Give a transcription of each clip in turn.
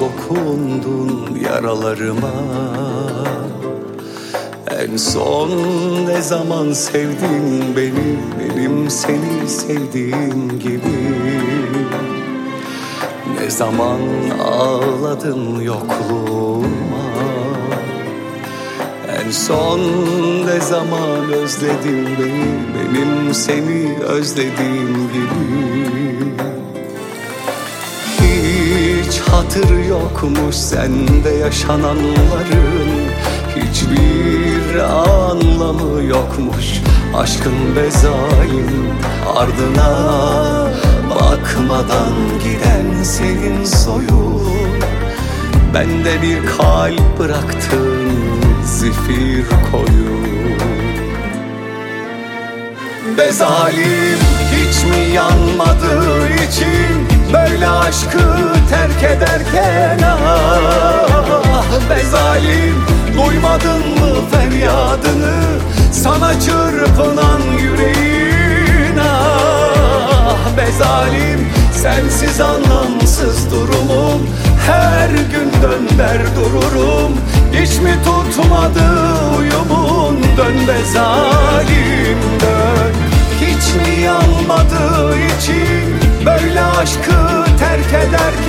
dokundun yaralarıma. En son ne zaman sevdin beni Benim seni sevdiğim gibi. Ne zaman ağladın yokluğuma. En son ne zaman özledin beni Benim seni özlediğim gibi hiç hatır yokmuş sende yaşananların. Hiçbir anlamı yokmuş aşkın bezalim Ardına bakmadan giden senin soyun. Bende bir kalp bıraktın zifir koyun. Be zalim hiç mi yanmadığı için Böyle aşkı terk ederken ah Be zalim duymadın mı feryadını? Sana çırpınan yüreğin ah Be zalim sensiz anlamsız durumum. Her gün dön der dururum Hiç mi tutmadı uyumun? Dön be zalim dön. Hiç mi yanmadığı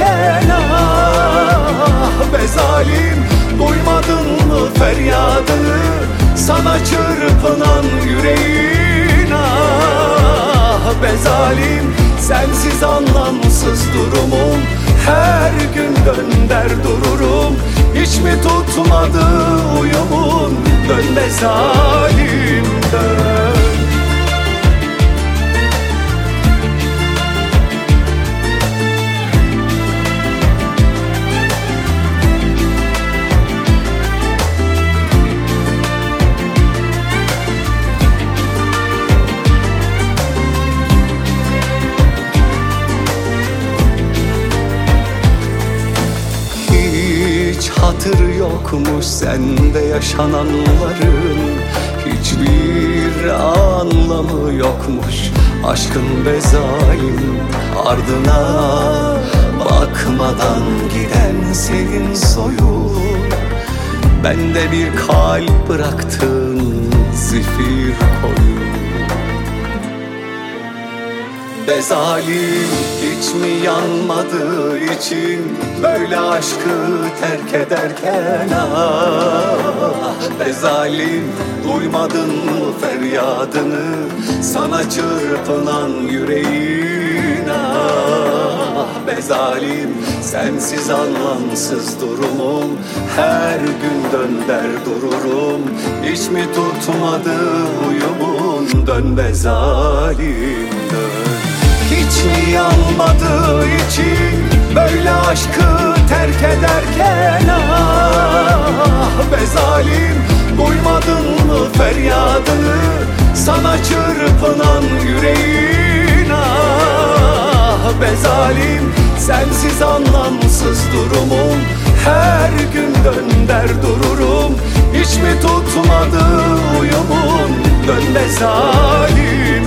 terk ederken Ah be zalim Duymadın mı feryadını Sana çırpınan yüreğin Ah! Be zalim Sensiz anlamsız durumum. Her gün dön der dururum. Hiç mi tutmadı uyumun? Dön be zalim hatır yokmuş sende yaşananların. Hiçbir anlamı yokmuş aşkın bezalim Ardına bakmadan giden senin soyun. Bende bir kalp bıraktın Be zalim. Hiç mi yanmadığı için Böyle aşkı terk ederken? Ah Be zalim duymadın mı feryadını? Sana çırpınan yüreğin. Ah Be zalim sensiz anlamsız durumum. Her gün dön der dururum. Hiç mi tutmadı uyumun Dön be zalim dön. Hiç mi yanmadığı için Böyle aşkı terk ederken? Ah be zalim Duymadın mı feryadını? Sana çırpınan yüreğin. Ah be zalim Sensiz anlamsız durumum Her gün dön der dururum. Hiç mi tutmadı dönmez halim